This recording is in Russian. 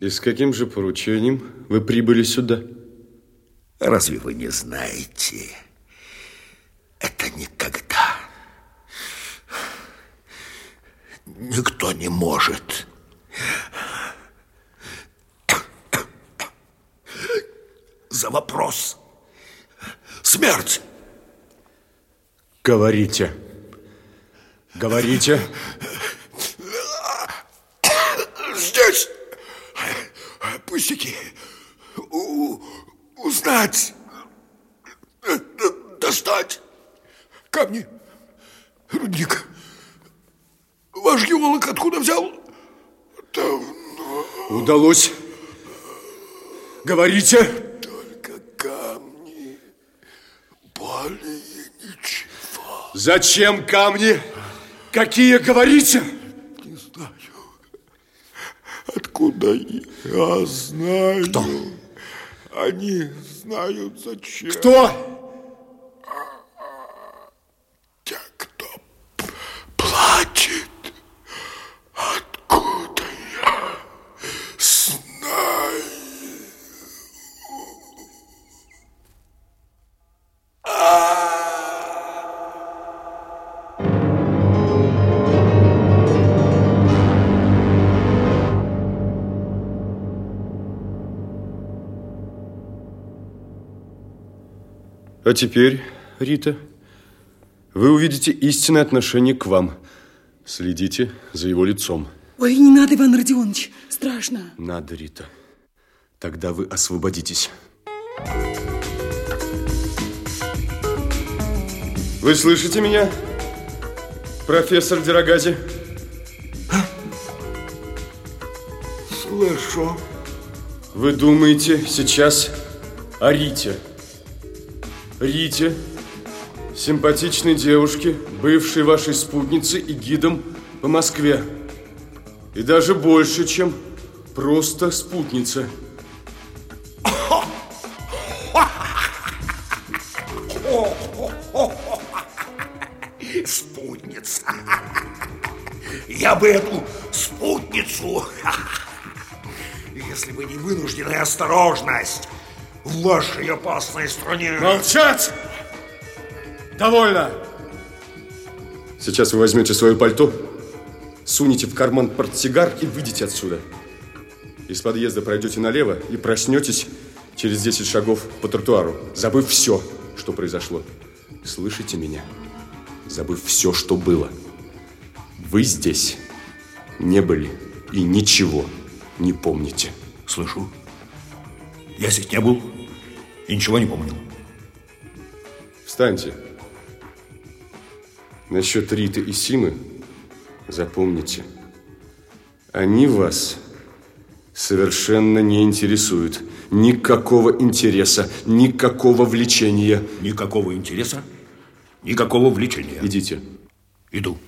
И с каким же поручением вы прибыли сюда? Разве вы не знаете? Это никогда никто не может. За вопрос. Смерть. Говорите. Говорите. Здесь пустяки. У, узнать. Достать. Камни. Рудник. Ваш геолог откуда взял? Давно. Удалось. Говорите. Только камни. Более ничего. Зачем камни? Какие говорите? Не знаю. Откуда я знаю? Кто? Они знают зачем. Кто? А теперь, Рита, вы увидите истинное отношение к вам. Следите за его лицом. Ой, не надо, Иван Родионович, страшно. Надо, Рита. Тогда вы освободитесь. Вы слышите меня, профессор Дерогази? Слышу. Вы думаете сейчас о Рите? Рите, симпатичной девушке, бывшей вашей спутницей и гидом по Москве. И даже больше, чем просто спутница. Спутница. Я бы эту спутницу, если бы не вынужденная осторожность в вашей опасной стране. Молчать! Довольно! Сейчас вы возьмете свое пальто, сунете в карман портсигар и выйдете отсюда. Из подъезда пройдете налево и проснетесь через 10 шагов по тротуару, забыв все, что произошло. Слышите меня? Забыв все, что было. Вы здесь не были и ничего не помните. Слышу. Я здесь не был и ничего не помню. Встаньте. Насчет Риты и Симы запомните. Они вас совершенно не интересуют. Никакого интереса, никакого влечения. Никакого интереса, никакого влечения. Идите. Иду.